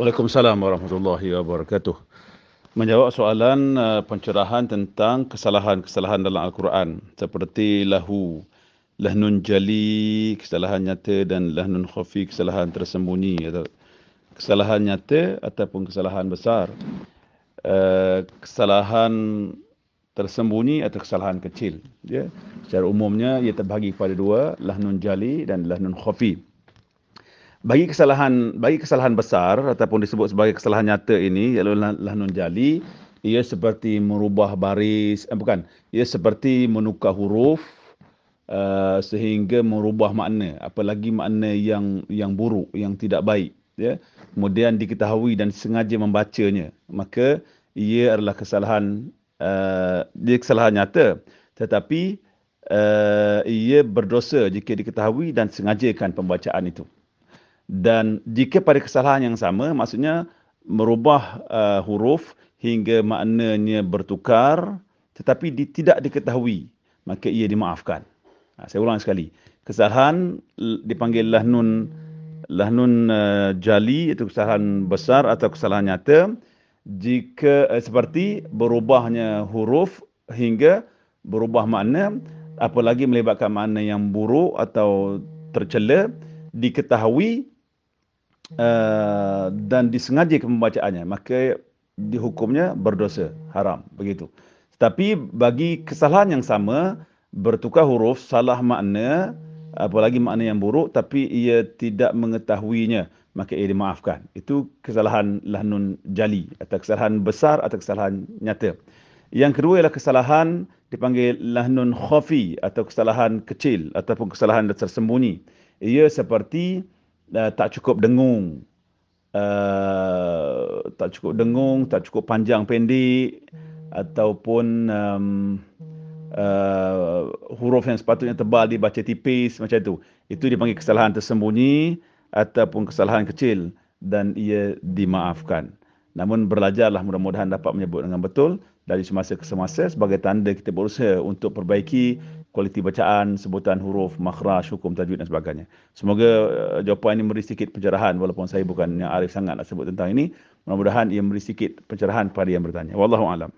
Waalaikumsalam warahmatullahi wabarakatuh. Menjawab soalan uh, pencerahan tentang kesalahan-kesalahan dalam Al-Quran seperti lahu, lahnun jali, kesalahan nyata dan lahnun khafi, kesalahan tersembunyi atau kesalahan nyata ataupun kesalahan besar. Uh, kesalahan tersembunyi atau kesalahan kecil. Ya. Secara umumnya ia terbahagi kepada dua, lahnun jali dan lahnun khafi bagi kesalahan bagi kesalahan besar ataupun disebut sebagai kesalahan nyata ini ialah lahnun jali ia seperti merubah baris eh, bukan ia seperti menukar huruf uh, sehingga merubah makna. Apalagi makna yang yang buruk yang tidak baik ya. Kemudian diketahui dan sengaja membacanya. Maka ia adalah kesalahan uh, dia kesalahan nyata. Tetapi uh, ia berdosa jika diketahui dan sengajakan pembacaan itu dan jika pada kesalahan yang sama maksudnya merubah uh, huruf hingga maknanya bertukar tetapi di, tidak diketahui maka ia dimaafkan. Ha, saya ulang sekali. Kesalahan dipanggil lahnun lahnun uh, jali itu kesalahan besar atau kesalahan nyata. Jika uh, seperti berubahnya huruf hingga berubah makna apalagi melibatkan makna yang buruk atau tercela diketahui uh, dan disengaja pembacaannya maka dihukumnya berdosa haram begitu. Tetapi bagi kesalahan yang sama bertukar huruf salah makna apalagi makna yang buruk tapi ia tidak mengetahuinya maka ia dimaafkan. Itu kesalahan lahnun jali atau kesalahan besar atau kesalahan nyata. Yang kedua ialah kesalahan dipanggil lahnun khafi atau kesalahan kecil ataupun kesalahan tersembunyi. Ia seperti uh, tak cukup dengung. Uh, tak cukup dengung tak cukup panjang pendek ataupun um, uh, huruf yang sepatutnya tebal dibaca tipis macam itu itu dipanggil kesalahan tersembunyi ataupun kesalahan kecil dan ia dimaafkan. Namun belajarlah mudah-mudahan dapat menyebut dengan betul dari semasa ke semasa sebagai tanda kita berusaha untuk perbaiki kualiti bacaan, sebutan huruf, makhraj, hukum tajwid dan sebagainya. Semoga uh, jawapan ini memberi sedikit pencerahan walaupun saya bukan yang arif sangat nak sebut tentang ini. Mudah-mudahan ia memberi sedikit pencerahan pada yang bertanya. Wallahu alam.